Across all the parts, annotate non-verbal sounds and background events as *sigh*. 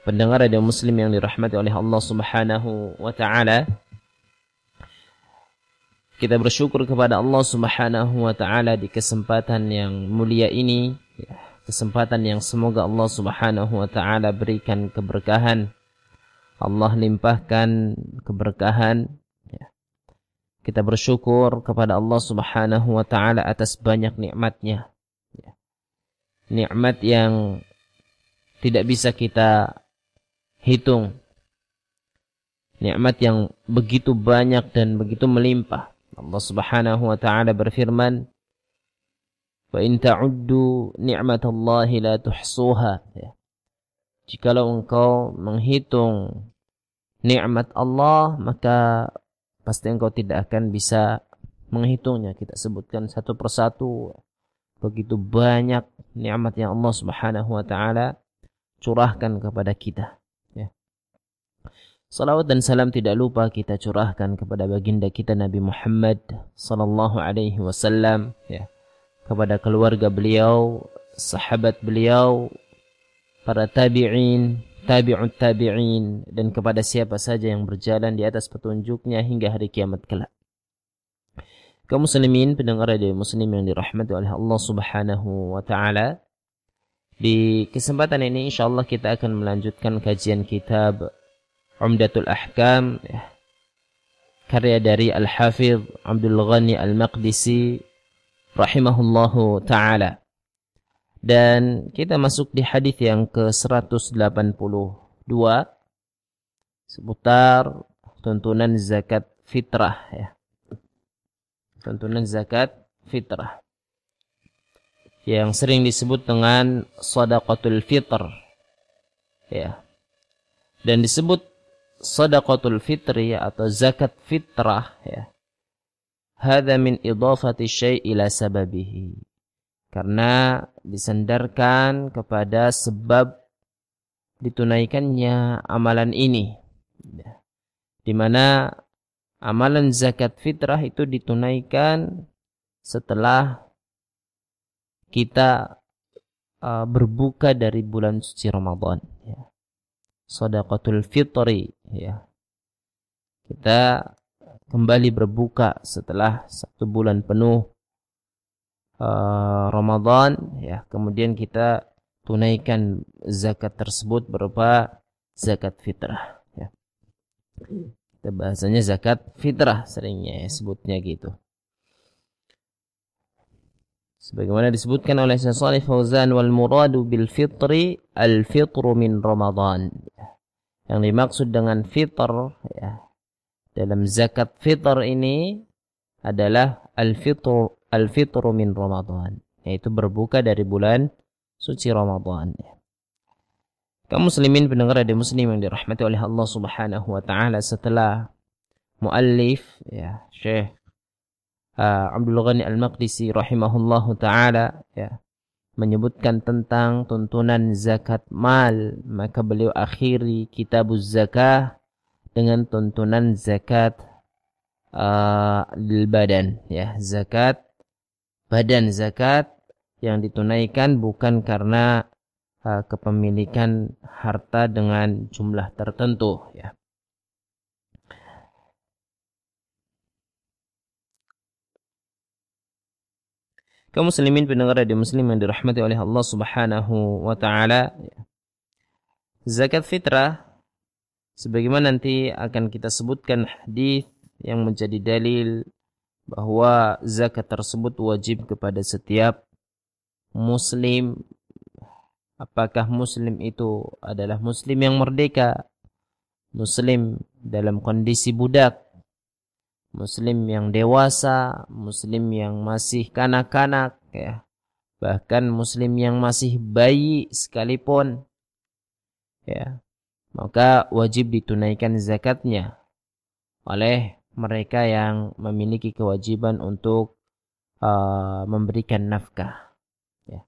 pendengar radio muslim yang dirahmati oleh Allah Subhanahu wa taala. Kita bersyukur kepada Allah Subhanahu wa taala di kesempatan yang mulia ini, kesempatan yang semoga Allah Subhanahu wa taala berikan keberkahan. Allah limpahkan keberkahan. Ya. Kita bersyukur kepada Allah Subhanahu wa taala atas banyak nikmatnya. Ya. Nikmat yang tidak bisa kita hitung nikmat yang begitu banyak dan begitu melimpah. Allah Subhanahu wa taala berfirman, "Wa in ta'uddu ni'matallahi la tuhsuha." Ya. Jikalau engkau menghitung nikmat Allah, maka pasti engkau tidak akan bisa menghitungnya. Kita sebutkan satu persatu begitu banyak nikmat yang Allah Subhanahu wa taala curahkan kepada kita. Salawat dan salam tidak lupa kita curahkan kepada baginda kita Nabi Muhammad sallallahu alaihi wasallam ya. Kepada keluarga beliau, sahabat beliau, para tabi'in, tabi'ut tabi'in dan kepada siapa saja yang berjalan di atas petunjuknya hingga hari kiamat kelak. Kaum muslimin pendengar radio muslim yang dirahmati oleh Allah Subhanahu wa taala. Di kesempatan ini insyaallah kita akan melanjutkan kajian kitab Umdatul Ahkam ya. karya dari Al-Hafidh Abdul Ghani Al-Maqdisi rahimahullahu taala. Dan kita masuk di hadis yang ke-182 seputar tuntunan zakat fitrah ya. Tuntunan zakat fitrah yang sering disebut dengan sadaqatul fitr ya. Dan disebut sadaqatul fitri atau zakat fitrah ya. Hada min idafati syai' ila sababihi. Karena disandarkan kepada sebab ditunaikannya amalan ini. Ya. Di mana amalan zakat fitrah itu ditunaikan setelah kita uh, berbuka dari bulan suci Ramadan. Ya sadaqatul fitri ya. Kita kembali berbuka setelah satu bulan penuh uh, Ramadan ya. Kemudian kita tunaikan zakat tersebut berupa zakat fitrah ya. Kita bahasanya zakat fitrah seringnya ya, sebutnya gitu. Sebagaimana disebutkan oleh Shalih Fauzan wal muradu bil fitri al fitru min Ramadan. Yang dimaksud dengan fitr ya, dalam zakat fitr ini adalah al fitru al fitru min Ramadan, yaitu berbuka dari bulan suci Ramadan. Ya. Kaum muslimin pendengar ada muslim yang dirahmati oleh Allah Subhanahu wa taala setelah muallif ya Syekh uh, Abdul Ghani Al-Maqdisi rahimahullahu taala ya menyebutkan tentang tuntunan zakat mal. Maka beliau akhiri kitab zakah dengan tuntunan zakat uh, badan ya. Zakat badan zakat yang ditunaikan bukan karena uh, kepemilikan harta dengan jumlah tertentu ya kaum muslimin pendengar radio muslim yang dirahmati oleh Allah Subhanahu wa taala. Zakat fitrah sebagaimana nanti akan kita sebutkan hadis yang menjadi dalil bahwa zakat tersebut wajib kepada setiap muslim. Apakah muslim itu adalah muslim yang merdeka? Muslim dalam kondisi budak muslim yang dewasa, muslim yang masih kanak-kanak ya. Bahkan muslim yang masih bayi sekalipun ya. maka wajib ditunaikan zakatnya oleh mereka yang memiliki kewajiban untuk uh, memberikan nafkah. Ya.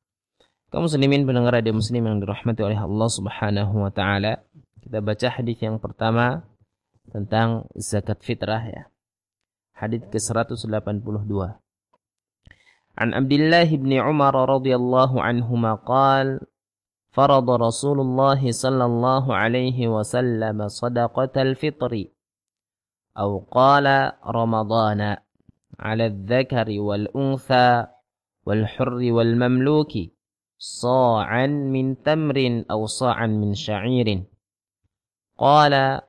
Kaum muslimin pendengar radio muslim yang dirahmati oleh Allah Subhanahu wa taala, kita baca hadis yang pertama tentang zakat fitrah ya. Hadis ke-182. An Abdullah bin Umar radhiyallahu anhuma qala فرض رسول الله صلى الله عليه وسلم صدقة الفطر أو قال رمضان على الذكر والأنثى والحر والمملوك صاعا من تمر أو صاعا من شعير قال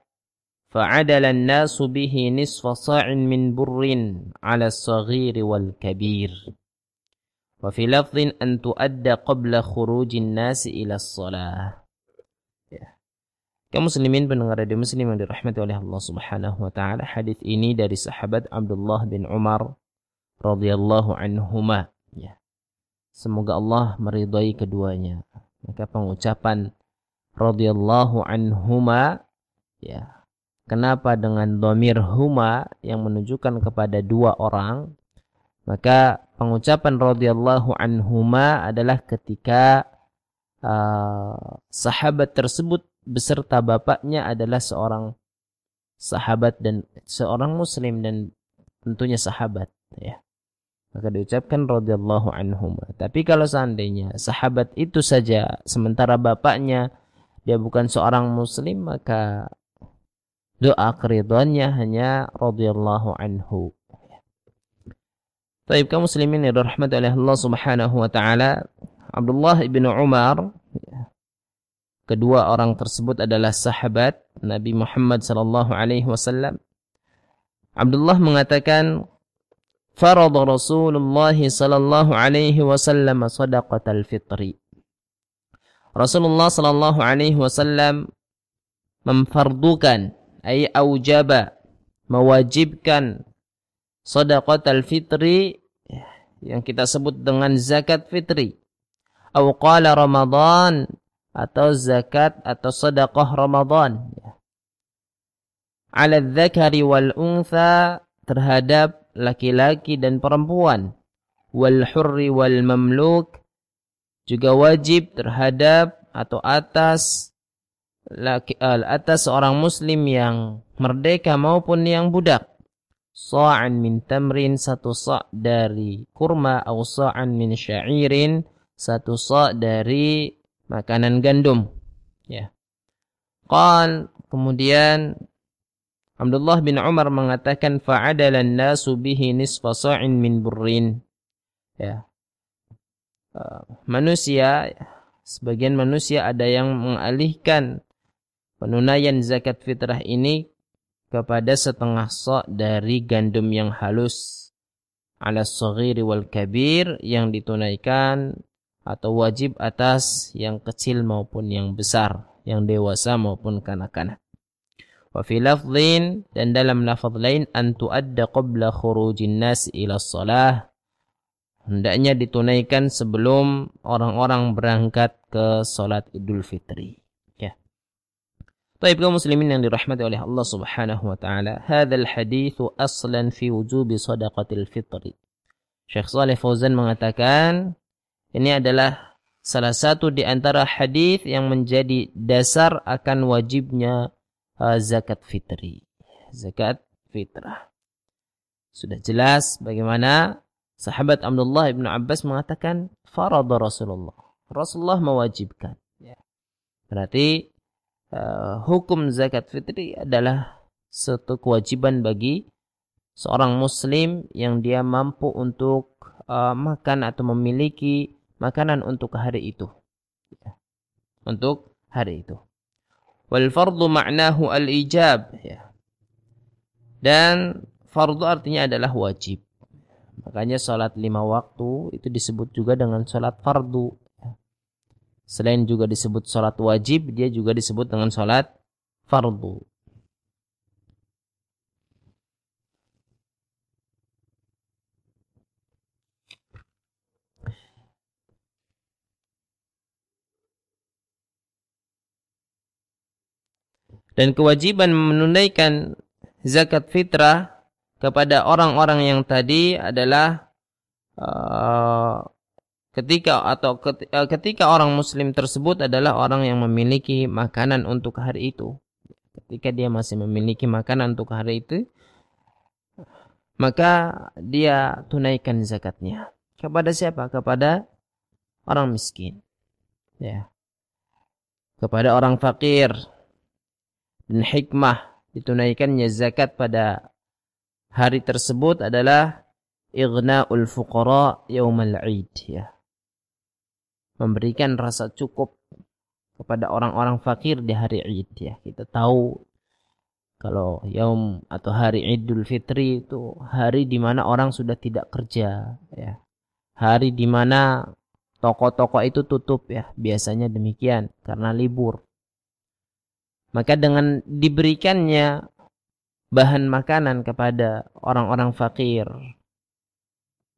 فعدل الناس به نصف صاع من بر على الصغير والكبير وفي لفظ أن تؤدى قبل خروج الناس إلى الصلاة ya. Kaum muslimin pendengar radio muslim yang dirahmati oleh Allah Subhanahu wa taala, hadis ini dari sahabat Abdullah bin Umar radhiyallahu anhuma ya. Semoga Allah meridai keduanya. Maka pengucapan radhiyallahu anhuma ya. Kenapa dengan domir huma yang menunjukkan kepada dua orang? Maka pengucapan radhiyallahu anhuma adalah ketika uh, sahabat tersebut beserta bapaknya adalah seorang sahabat dan seorang muslim dan tentunya sahabat ya. Maka diucapkan radhiyallahu anhuma. Tapi kalau seandainya sahabat itu saja sementara bapaknya dia bukan seorang muslim maka doa keridhaannya hanya radhiyallahu anhu. Taib kaum muslimin yang dirahmati oleh Allah Subhanahu wa taala, Abdullah ibnu Umar kedua orang tersebut adalah sahabat Nabi Muhammad sallallahu alaihi wasallam. Abdullah mengatakan farada Rasulullah sallallahu alaihi wasallam sadaqatal fitri. Rasulullah sallallahu alaihi wasallam memfardukan ay aujaba mewajibkan sadaqatal fitri yang kita sebut dengan zakat fitri. Atau qala Ramadan atau zakat atau sedekah Ramadan. Ala dzakari wal untha terhadap laki-laki dan perempuan. Wal hurri wal mamluk juga wajib terhadap atau atas laki, atas seorang muslim yang merdeka maupun yang budak. Sa'an min tamrin satu sa' dari kurma atau sa'an min sya'irin satu sa' dari makanan gandum. Ya. Qal kemudian Abdullah bin Umar mengatakan fa'adalan nasu bihi nisfa sa'in min burrin. Ya. Uh, manusia sebagian manusia ada yang mengalihkan penunaian zakat fitrah ini kepada setengah sok dari gandum yang halus ala saghiri wal kabir yang ditunaikan atau wajib atas yang kecil maupun yang besar, yang dewasa maupun kanak-kanak. Wa fi lafdhin dan dalam lafaz lain an tuadda qabla khurujin nas ila shalah hendaknya ditunaikan sebelum orang-orang berangkat ke salat Idul Fitri. Tapi kaum muslimin yang dirahmati oleh Allah Subhanahu wa taala, hadzal hadis aslan fi wujubi shadaqatil fitri. Syekh Saleh Fauzan mengatakan, ini adalah salah satu di antara hadis yang menjadi dasar akan wajibnya uh, zakat fitri. Zakat fitrah. Sudah jelas bagaimana sahabat Abdullah bin Abbas mengatakan farad Rasulullah. Rasulullah mewajibkan. Ya. Berarti uh, hukum zakat fitri adalah satu kewajiban bagi seorang muslim yang dia mampu untuk uh, makan atau memiliki makanan untuk hari itu. Ya. Untuk hari itu. Wal fardu ma'nahu al-ijab. Ya. Dan fardu artinya adalah wajib. Makanya salat lima waktu itu disebut juga dengan salat fardu. Selain juga disebut sholat wajib, dia juga disebut dengan sholat fardu. Dan kewajiban menunaikan zakat fitrah kepada orang-orang yang tadi adalah uh, ketika atau uh, ketika orang muslim tersebut adalah orang yang memiliki makanan untuk hari itu. Ketika dia masih memiliki makanan untuk hari itu, maka dia tunaikan zakatnya. Kepada siapa? Kepada orang miskin. Ya. Kepada orang fakir. Dan hikmah ditunaikannya zakat pada hari tersebut adalah ighna'ul fuqara yaumal 'id ya memberikan rasa cukup kepada orang-orang fakir di hari Id ya. Kita tahu kalau yaum atau hari Idul Fitri itu hari di mana orang sudah tidak kerja ya. Hari di mana toko-toko itu tutup ya, biasanya demikian karena libur. Maka dengan diberikannya bahan makanan kepada orang-orang fakir,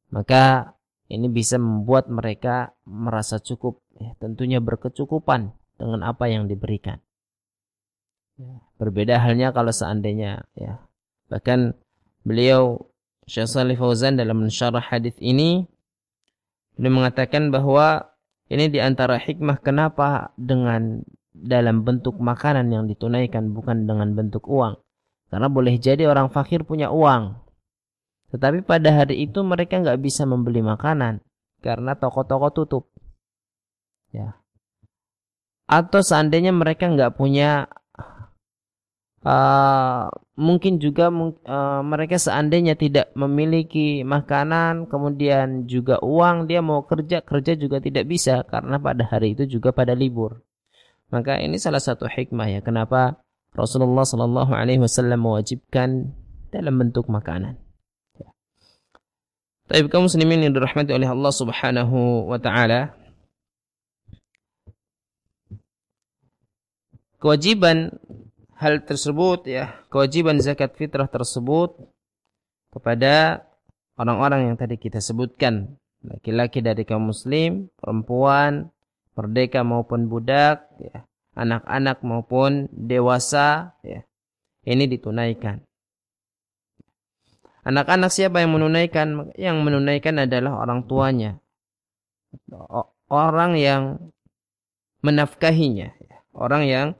maka ini bisa membuat mereka merasa cukup, ya, tentunya berkecukupan dengan apa yang diberikan. Ya, berbeda halnya kalau seandainya ya bahkan beliau Syekh Salih Fauzan dalam mensyarah hadis ini beliau mengatakan bahwa ini di antara hikmah kenapa dengan dalam bentuk makanan yang ditunaikan bukan dengan bentuk uang. Karena boleh jadi orang fakir punya uang, tetapi pada hari itu mereka nggak bisa membeli makanan karena toko-toko tutup. Ya. Atau seandainya mereka nggak punya Uh, mungkin juga uh, mereka seandainya tidak memiliki makanan kemudian juga uang dia mau kerja kerja juga tidak bisa karena pada hari itu juga pada libur maka ini salah satu hikmah ya kenapa Rasulullah Shallallahu Alaihi Wasallam mewajibkan dalam bentuk makanan tapi kaum muslimin yang dirahmati oleh Allah Subhanahu wa taala kewajiban hal tersebut ya, kewajiban zakat fitrah tersebut kepada orang-orang yang tadi kita sebutkan, laki-laki dari kaum muslim, perempuan, merdeka maupun budak, ya, anak-anak maupun dewasa, ya. Ini ditunaikan. Anak-anak siapa yang menunaikan? Yang menunaikan adalah orang tuanya. Orang yang menafkahinya. Orang yang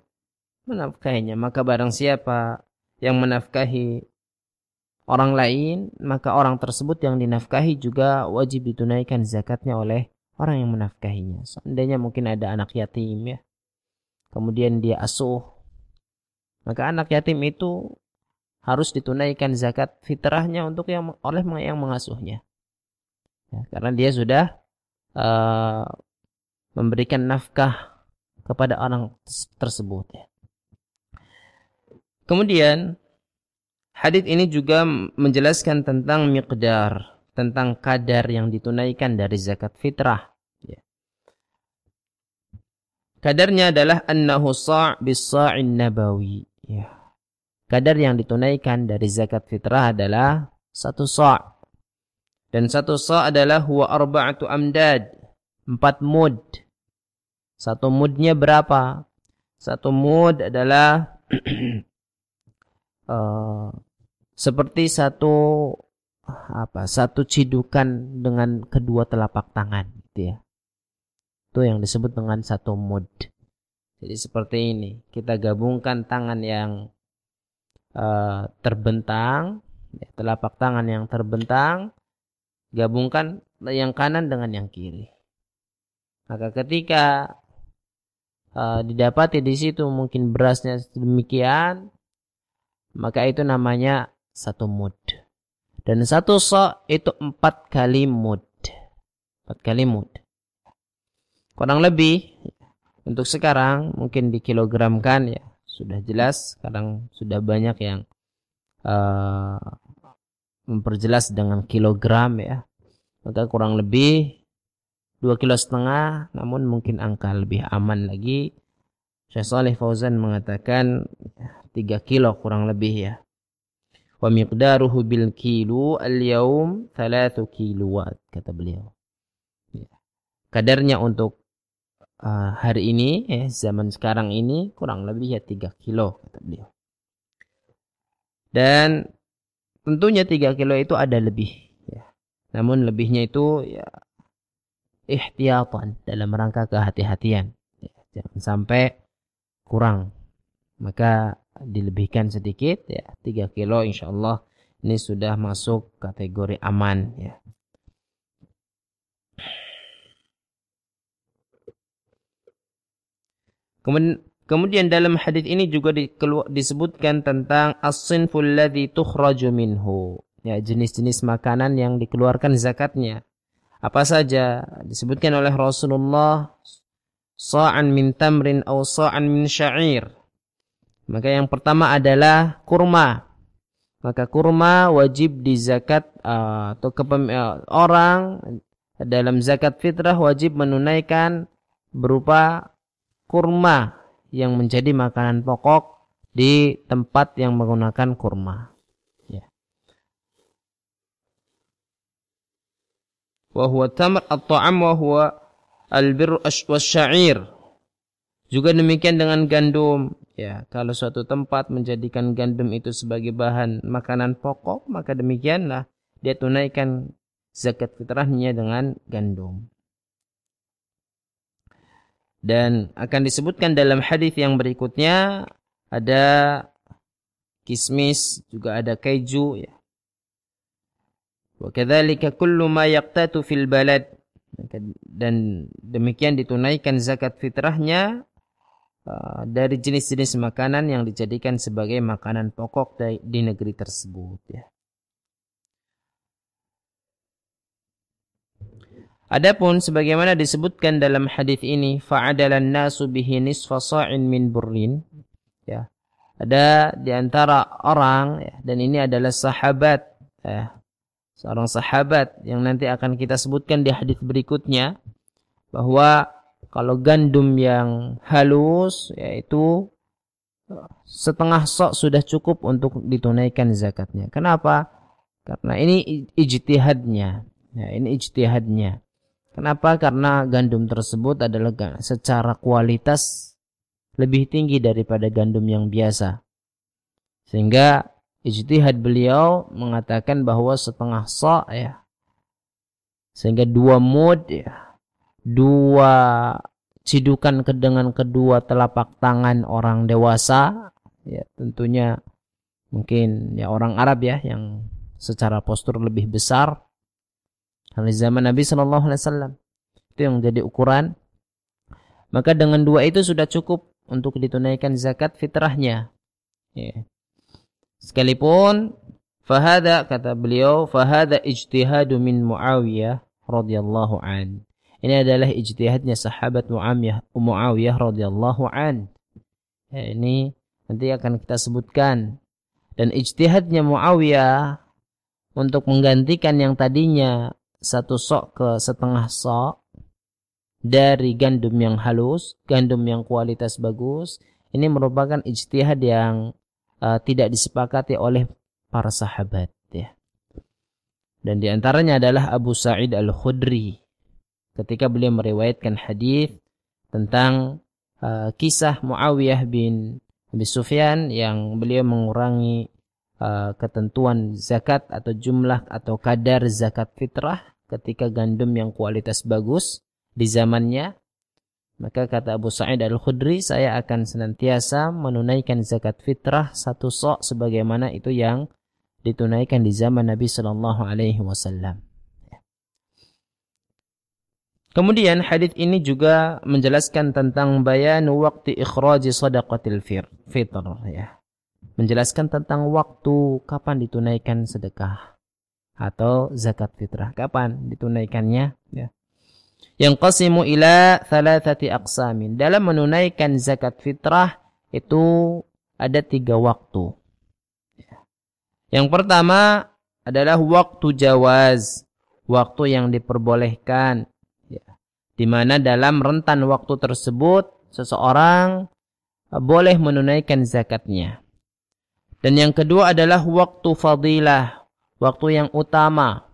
menafkahinya. Maka barang siapa yang menafkahi orang lain, maka orang tersebut yang dinafkahi juga wajib ditunaikan zakatnya oleh orang yang menafkahinya. Seandainya mungkin ada anak yatim ya. Kemudian dia asuh. Maka anak yatim itu harus ditunaikan zakat fitrahnya untuk yang oleh yang mengasuhnya. Ya, karena dia sudah uh, memberikan nafkah kepada orang tersebut. Ya. Kemudian hadis ini juga menjelaskan tentang miqdar, tentang kadar yang ditunaikan dari zakat fitrah. Ya. Kadarnya adalah annahu sa' bis sa'in nabawi. Ya kadar yang ditunaikan dari zakat fitrah adalah satu sa' dan satu sa' adalah huwa arba'atu amdad empat mud. Satu mudnya berapa? Satu mud adalah uh, *clears throat* seperti satu apa satu cidukan dengan kedua telapak tangan gitu ya. Itu yang disebut dengan satu mud. Jadi seperti ini. Kita gabungkan tangan yang uh, terbentang, ya, telapak tangan yang terbentang, gabungkan yang kanan dengan yang kiri. Maka ketika uh, didapati di situ mungkin berasnya demikian, maka itu namanya satu mud. Dan satu so itu empat kali mud. Empat kali mud. Kurang lebih untuk sekarang mungkin dikilogramkan ya sudah jelas sekarang sudah banyak yang uh, memperjelas dengan kilogram ya. Maka kurang lebih dua kilo setengah namun mungkin angka lebih aman lagi. Syekh Saleh Fauzan mengatakan tiga kilo kurang lebih ya. Wa miqdaruhu bil kilo al yaum thalathu kilowatt kata beliau. Ya. kadarnya untuk uh, hari ini, eh, zaman sekarang ini kurang lebih ya 3 kilo kata beliau. Dan tentunya 3 kilo itu ada lebih. Ya. Namun lebihnya itu ya ihtiyatan dalam rangka kehati-hatian. Ya, jangan sampai kurang. Maka dilebihkan sedikit ya 3 kilo insya Allah ini sudah masuk kategori aman ya. Kemudian, dalam hadis ini juga disebutkan tentang as-sinful ladzi tukhraju minhu. Ya, jenis-jenis makanan yang dikeluarkan zakatnya. Apa saja disebutkan oleh Rasulullah sa'an min tamrin atau sa'an min sya'ir. Maka yang pertama adalah kurma. Maka kurma wajib di zakat uh, atau kepem, uh, orang dalam zakat fitrah wajib menunaikan berupa kurma yang menjadi makanan pokok di tempat yang menggunakan kurma. Ya. Tamr at-ta'am wa huwa al-bir syair Juga demikian dengan gandum. Ya, kalau suatu tempat menjadikan gandum itu sebagai bahan makanan pokok, maka demikianlah dia tunaikan zakat fitrahnya dengan gandum. Dan akan disebutkan dalam hadis yang berikutnya ada kismis, juga ada keju ya. Wa kadzalika kullu ma yaqtatu fil balad dan demikian ditunaikan zakat fitrahnya uh, dari jenis-jenis makanan yang dijadikan sebagai makanan pokok di negeri tersebut ya. Adapun sebagaimana disebutkan dalam hadis ini fa'adalan nasu bihi nisfa sa'in min burrin ya ada di antara orang ya, dan ini adalah sahabat ya, seorang sahabat yang nanti akan kita sebutkan di hadis berikutnya bahwa kalau gandum yang halus yaitu setengah sok sudah cukup untuk ditunaikan zakatnya. Kenapa? Karena ini ijtihadnya. Ya, ini ijtihadnya. Kenapa? Karena gandum tersebut adalah secara kualitas lebih tinggi daripada gandum yang biasa. Sehingga ijtihad beliau mengatakan bahwa setengah sa ya. Sehingga dua mud ya. Dua cidukan ke dengan kedua telapak tangan orang dewasa ya tentunya mungkin ya orang Arab ya yang secara postur lebih besar di zaman Nabi Shallallahu Alaihi Wasallam itu yang menjadi ukuran. Maka dengan dua itu sudah cukup untuk ditunaikan zakat fitrahnya. Ya. Sekalipun fahada kata beliau fahada ijtihadu min Muawiyah radhiyallahu an. Ini adalah ijtihadnya sahabat Muawiyah Muawiyah radhiyallahu an. Ya, ini nanti akan kita sebutkan dan ijtihadnya Muawiyah untuk menggantikan yang tadinya satu sok ke setengah sok dari gandum yang halus, gandum yang kualitas bagus, ini merupakan ijtihad yang uh, tidak disepakati oleh para sahabat ya. Dan di antaranya adalah Abu Sa'id Al-Khudri ketika beliau meriwayatkan hadis tentang uh, kisah Muawiyah bin Abi Sufyan yang beliau mengurangi Uh, ketentuan zakat atau jumlah atau kadar zakat fitrah ketika gandum yang kualitas bagus di zamannya maka kata Abu Sa'id Al-Khudri saya akan senantiasa menunaikan zakat fitrah satu sok sebagaimana itu yang ditunaikan di zaman Nabi Shallallahu alaihi wasallam. Kemudian hadis ini juga menjelaskan tentang bayan waktu ikhraji sadaqatil fitr ya menjelaskan tentang waktu kapan ditunaikan sedekah atau zakat fitrah. Kapan ditunaikannya? Ya. Yang qasimu ila thalathati aqsamin. Dalam menunaikan zakat fitrah itu ada tiga waktu. Ya. Yang pertama adalah waktu jawaz. Waktu yang diperbolehkan. Ya. Di mana dalam rentan waktu tersebut seseorang boleh menunaikan zakatnya. Dan yang kedua adalah waktu fadilah, waktu yang utama.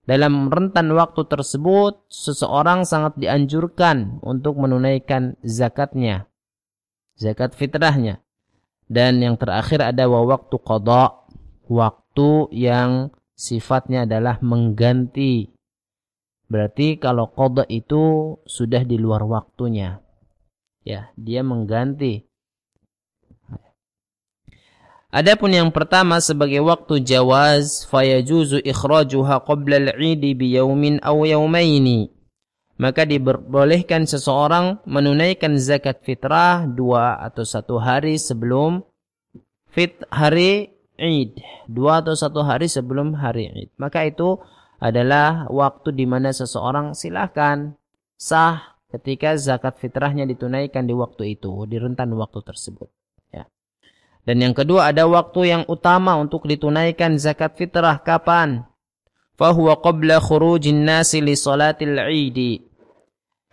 dalam rentan waktu tersebut seseorang sangat dianjurkan untuk menunaikan zakatnya zakat fitrahnya. Dan yang terakhir ada waktu qada waktu yang sifatnya adalah mengganti. Berarti kalau qada itu sudah di luar waktunya. Ya dia mengganti Adapun yang pertama sebagai waktu jawaz fayajuzu ikhrajuha qabla al-'id bi yawmin aw yawmaini. Maka diperbolehkan seseorang menunaikan zakat fitrah dua atau satu hari sebelum fit hari Id, dua atau satu hari sebelum hari Id. Maka itu adalah waktu di mana seseorang silahkan sah ketika zakat fitrahnya ditunaikan di waktu itu, di rentan waktu tersebut. Dan yang kedua ada waktu yang utama untuk ditunaikan zakat fitrah kapan? Fahuwa qabla khurujin nasi li salatil idi.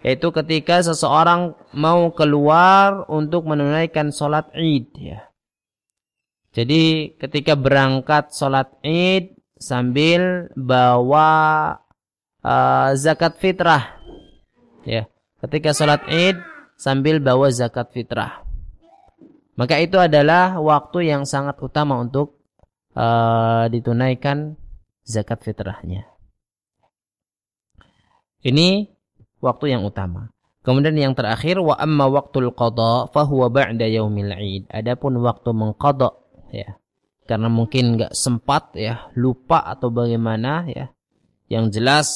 Yaitu ketika seseorang mau keluar untuk menunaikan salat id. Ya. Jadi ketika berangkat salat id sambil bawa uh, zakat fitrah. Ya. Ketika salat id sambil bawa zakat fitrah. Maka itu adalah waktu yang sangat utama untuk uh, ditunaikan zakat fitrahnya. Ini waktu yang utama. Kemudian yang terakhir wa amma waktul qada huwa ba'da yaumil id. Adapun waktu mengqada ya. Karena mungkin enggak sempat ya, lupa atau bagaimana ya. Yang jelas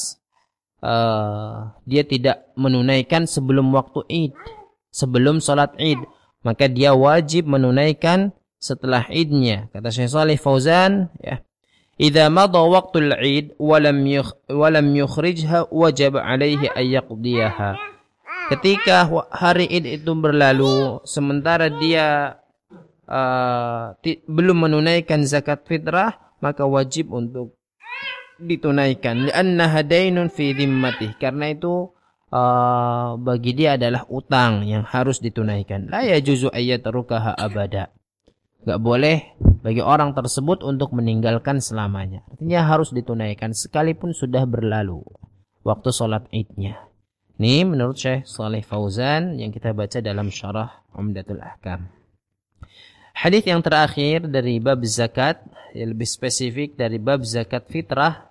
uh, dia tidak menunaikan sebelum waktu Id, sebelum salat Id maka dia wajib menunaikan setelah idnya. Kata Syekh Salih Fauzan, ya. Idza madha waqtul id wa lam wa lam yukhrijha wajib alaihi ay. Ketika hari id itu berlalu sementara dia uh, belum menunaikan zakat fitrah, maka wajib untuk ditunaikan. Lianna hadainun fi dhimmatih. Karena itu uh, bagi dia adalah utang yang harus ditunaikan. La yajuzu ayyatrukaha abada. Gak boleh bagi orang tersebut untuk meninggalkan selamanya. Artinya harus ditunaikan sekalipun sudah berlalu waktu sholat idnya. Ini menurut Syekh Saleh Fauzan yang kita baca dalam syarah Umdatul Ahkam. Hadis yang terakhir dari bab zakat, yang lebih spesifik dari bab zakat fitrah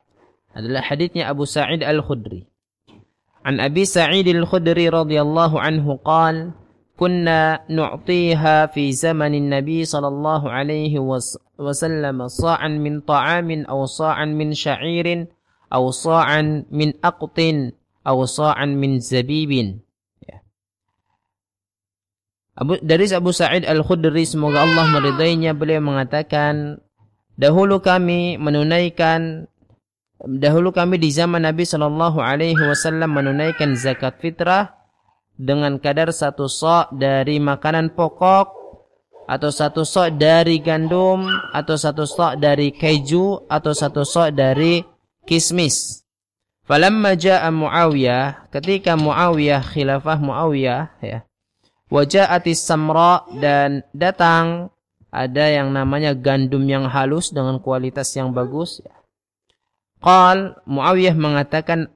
adalah hadisnya Abu Sa'id Al-Khudri. عن أبي سعيد الخدري رضي الله عنه قال كنا نعطيها في زمن النبي صلى الله عليه وسلم صاعا من طعام أو صاعا من شعير أو صاعا من أقط أو صاعا من زبيب. Abu, dari Abu Sa'id Al-Khudri semoga Allah meridainya beliau mengatakan dahulu kami menunaikan dahulu kami di zaman Nabi Shallallahu Alaihi Wasallam menunaikan zakat fitrah dengan kadar satu sok dari makanan pokok atau satu sok dari gandum atau satu sok dari keju atau satu sok dari kismis. Falamma ja'a Muawiyah, ketika Muawiyah khilafah Muawiyah ya. Waja'atis samra dan datang ada yang namanya gandum yang halus dengan kualitas yang bagus ya Qal Muawiyah mengatakan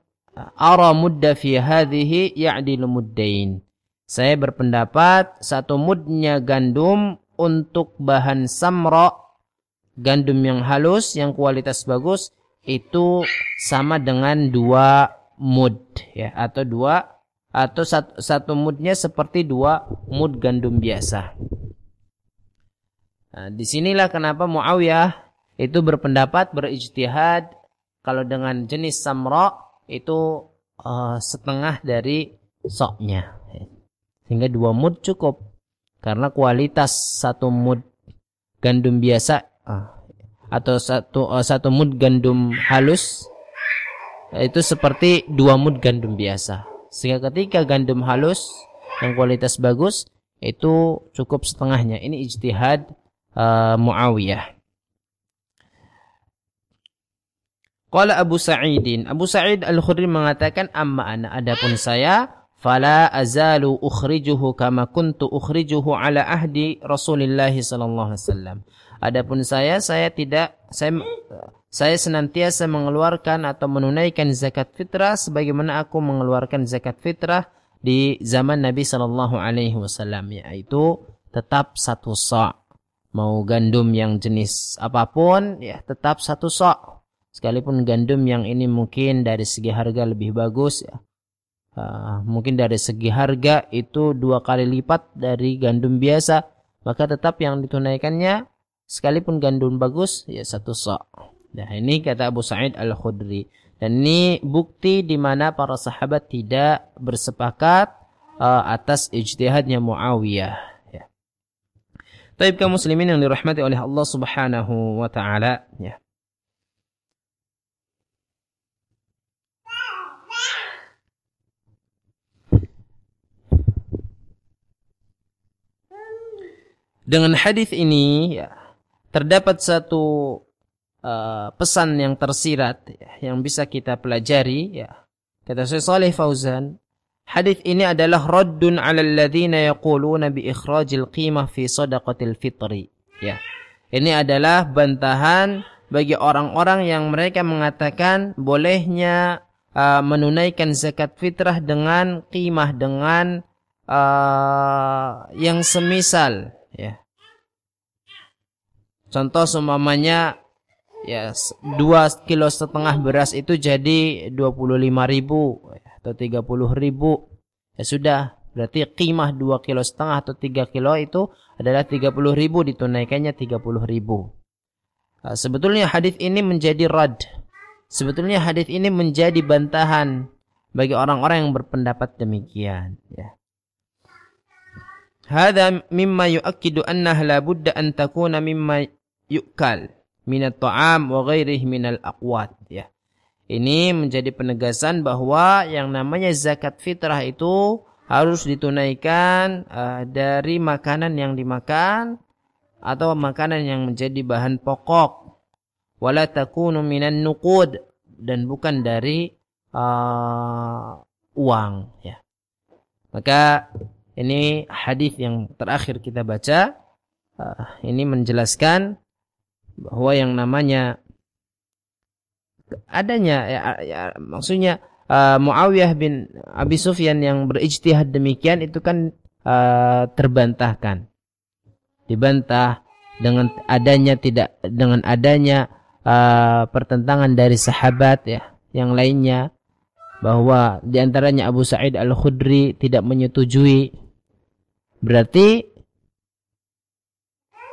ara mudda fi hadhihi ya'dilu muddain. Saya berpendapat satu mudnya gandum untuk bahan samra gandum yang halus yang kualitas bagus itu sama dengan dua mud ya atau dua atau satu, satu mudnya seperti dua mud gandum biasa. Nah, di sinilah kenapa Muawiyah itu berpendapat berijtihad kalau dengan jenis samra itu uh, setengah dari soknya. Sehingga dua mud cukup. Karena kualitas satu mud gandum biasa uh, atau satu uh, satu mud gandum halus itu seperti dua mud gandum biasa. Sehingga ketika gandum halus yang kualitas bagus itu cukup setengahnya. Ini ijtihad uh, Muawiyah. Qala Abu Sa'idin. Abu Sa'id Al-Khudri mengatakan amma ana adapun saya fala azalu ukhrijuhu kama kuntu ukhrijuhu ala ahdi Rasulillah sallallahu alaihi wasallam. Adapun saya saya tidak saya saya senantiasa mengeluarkan atau menunaikan zakat fitrah sebagaimana aku mengeluarkan zakat fitrah di zaman Nabi sallallahu alaihi wasallam yaitu tetap satu sa' mau gandum yang jenis apa pun ya tetap satu sa' sekalipun gandum yang ini mungkin dari segi harga lebih bagus ya uh, mungkin dari segi harga itu dua kali lipat dari gandum biasa maka tetap yang ditunaikannya sekalipun gandum bagus ya satu sa' nah ini kata Abu Sa'id Al-Khudri dan ini bukti di mana para sahabat tidak bersepakat uh, atas ijtihadnya Muawiyah ya. Taib kaum muslimin yang dirahmati oleh Allah Subhanahu wa taala ya. Dengan hadis ini ya, terdapat satu uh, pesan yang tersirat ya, yang bisa kita pelajari ya. Kata Syekh Saleh Fauzan, hadis ini adalah raddun 'ala alladziina yaquluna bi ikhrajil qimah fi sadaqatil fitri. Ya. Ini adalah bantahan bagi orang-orang yang mereka mengatakan bolehnya uh, menunaikan zakat fitrah dengan qimah dengan uh, yang semisal ya. Contoh seumpamanya ya dua kilo setengah beras itu jadi dua puluh lima ribu atau tiga puluh ribu. Ya sudah berarti kimah dua kilo setengah atau tiga kilo itu adalah tiga puluh ribu ditunaikannya tiga puluh ribu. Nah, sebetulnya hadis ini menjadi rad. Sebetulnya hadis ini menjadi bantahan bagi orang-orang yang berpendapat demikian ya Hada mimma yuakidu annaha la budda an takuna mimma yu'kal minat ta'am wa ghairih minal aqwat ya. Ini menjadi penegasan bahwa yang namanya zakat fitrah itu harus ditunaikan uh, dari makanan yang dimakan atau makanan yang menjadi bahan pokok. Wala takunu minan nuqud dan bukan dari uh, uang ya. Maka ini hadis yang terakhir kita baca. Uh, ini menjelaskan bahwa yang namanya adanya ya, ya maksudnya uh, Muawiyah bin Abi Sufyan yang berijtihad demikian itu kan uh, terbantahkan. Dibantah dengan adanya tidak dengan adanya uh, pertentangan dari sahabat ya yang lainnya bahwa di antaranya Abu Sa'id Al-Khudri tidak menyetujui Berarti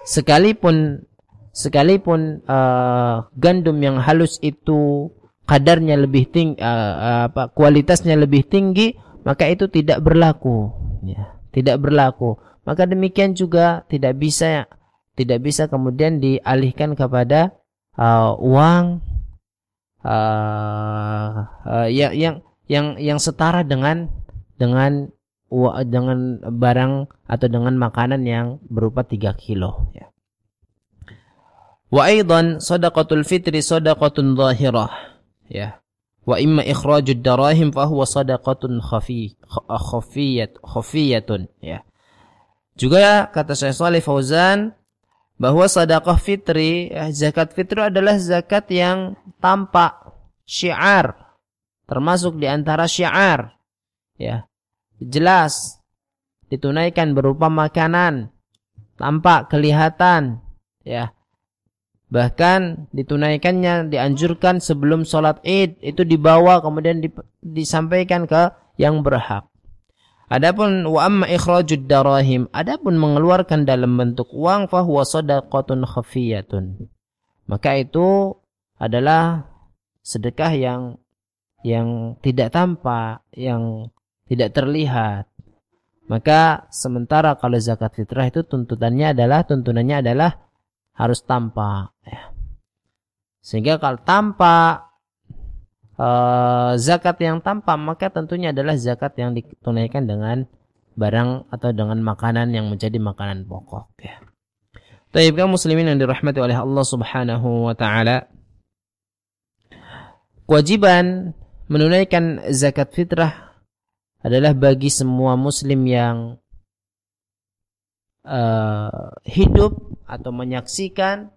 sekalipun sekalipun uh, gandum yang halus itu kadarnya lebih tinggi uh, apa kualitasnya lebih tinggi maka itu tidak berlaku. Ya tidak berlaku. Maka demikian juga tidak bisa tidak bisa kemudian dialihkan kepada uh, uang uh, uh, yang yang yang yang setara dengan dengan dengan barang atau dengan makanan yang berupa 3 kilo ya. Wa aidan sadaqatul fitri sadaqatun zahirah ya. Wa imma ikhrajud darahim fa huwa sadaqatun khafi khafiyat khafiyatun ya. Juga kata Syekh Saleh Fauzan bahwa sedekah fitri, ya, zakat fitri adalah zakat yang tampak syiar termasuk di antara syiar ya jelas. Ditunaikan berupa makanan. Tampak kelihatan. Ya. Bahkan ditunaikannya dianjurkan sebelum sholat id. Itu dibawa kemudian disampaikan ke yang berhak. Adapun wa amma ikhrajud darahim. Adapun mengeluarkan dalam bentuk uang fahuwa sadaqatun khafiyatun. Maka itu adalah sedekah yang yang tidak tampak yang tidak terlihat. Maka sementara kalau zakat fitrah itu tuntutannya adalah tuntunannya adalah harus tampak. Ya. Sehingga kalau tampak e, zakat yang tampak maka tentunya adalah zakat yang ditunaikan dengan barang atau dengan makanan yang menjadi makanan pokok. Ya. Taib kaum muslimin yang dirahmati oleh Allah Subhanahu wa taala. Kewajiban menunaikan zakat fitrah adalah bagi semua muslim yang uh, hidup atau menyaksikan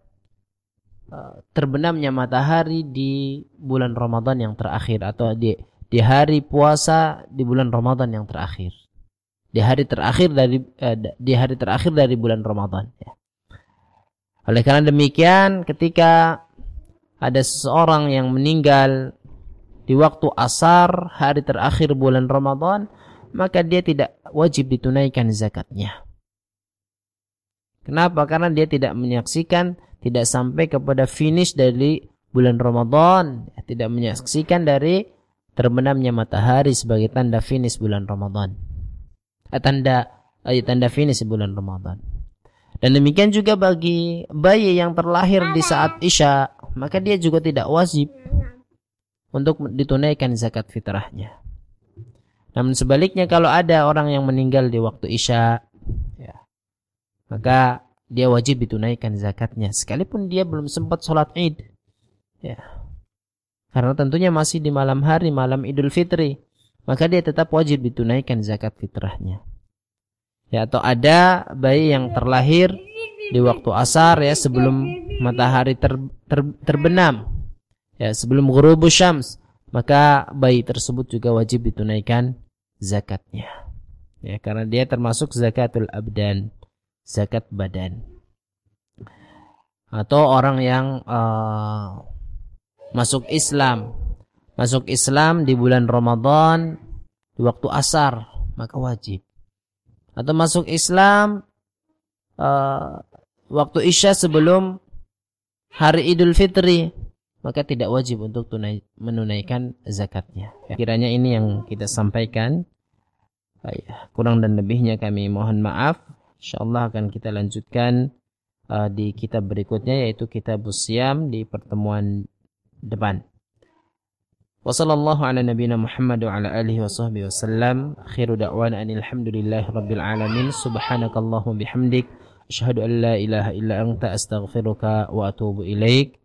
uh, terbenamnya matahari di bulan Ramadan yang terakhir atau di di hari puasa di bulan Ramadan yang terakhir. Di hari terakhir dari uh, di hari terakhir dari bulan Ramadan ya. Oleh karena demikian ketika ada seseorang yang meninggal di waktu asar hari terakhir bulan Ramadan, maka dia tidak wajib ditunaikan zakatnya. Kenapa? Karena dia tidak menyaksikan, tidak sampai kepada finish dari bulan Ramadan, tidak menyaksikan dari terbenamnya matahari sebagai tanda finish bulan Ramadan. Eh, tanda eh, tanda finish bulan Ramadan. Dan demikian juga bagi bayi yang terlahir di saat Isya, maka dia juga tidak wajib untuk ditunaikan zakat fitrahnya. Namun sebaliknya kalau ada orang yang meninggal di waktu Isya, ya, maka dia wajib ditunaikan zakatnya sekalipun dia belum sempat sholat Id. Ya. Karena tentunya masih di malam hari, malam Idul Fitri, maka dia tetap wajib ditunaikan zakat fitrahnya. Ya, atau ada bayi yang terlahir di waktu asar ya sebelum matahari ter, ter, terbenam ya sebelum ghurubus syams maka bayi tersebut juga wajib ditunaikan zakatnya. Ya karena dia termasuk zakatul abdan zakat badan. Atau orang yang uh, masuk Islam. Masuk Islam di bulan Ramadan di waktu asar maka wajib. Atau masuk Islam uh, waktu Isya sebelum hari Idul Fitri maka tidak wajib untuk tunai, menunaikan zakatnya. Ya. Kiranya ini yang kita sampaikan. Kurang dan lebihnya kami mohon maaf. Insyaallah akan kita lanjutkan uh, di kitab berikutnya yaitu kitab Siam di pertemuan depan. Wassallallahu ala nabiyina Muhammad wasallam. Akhiru da'wana alhamdulillahi rabbil alamin. Subhanakallahumma bihamdik. Asyhadu an la ilaha illa anta astaghfiruka wa atubu ilaik.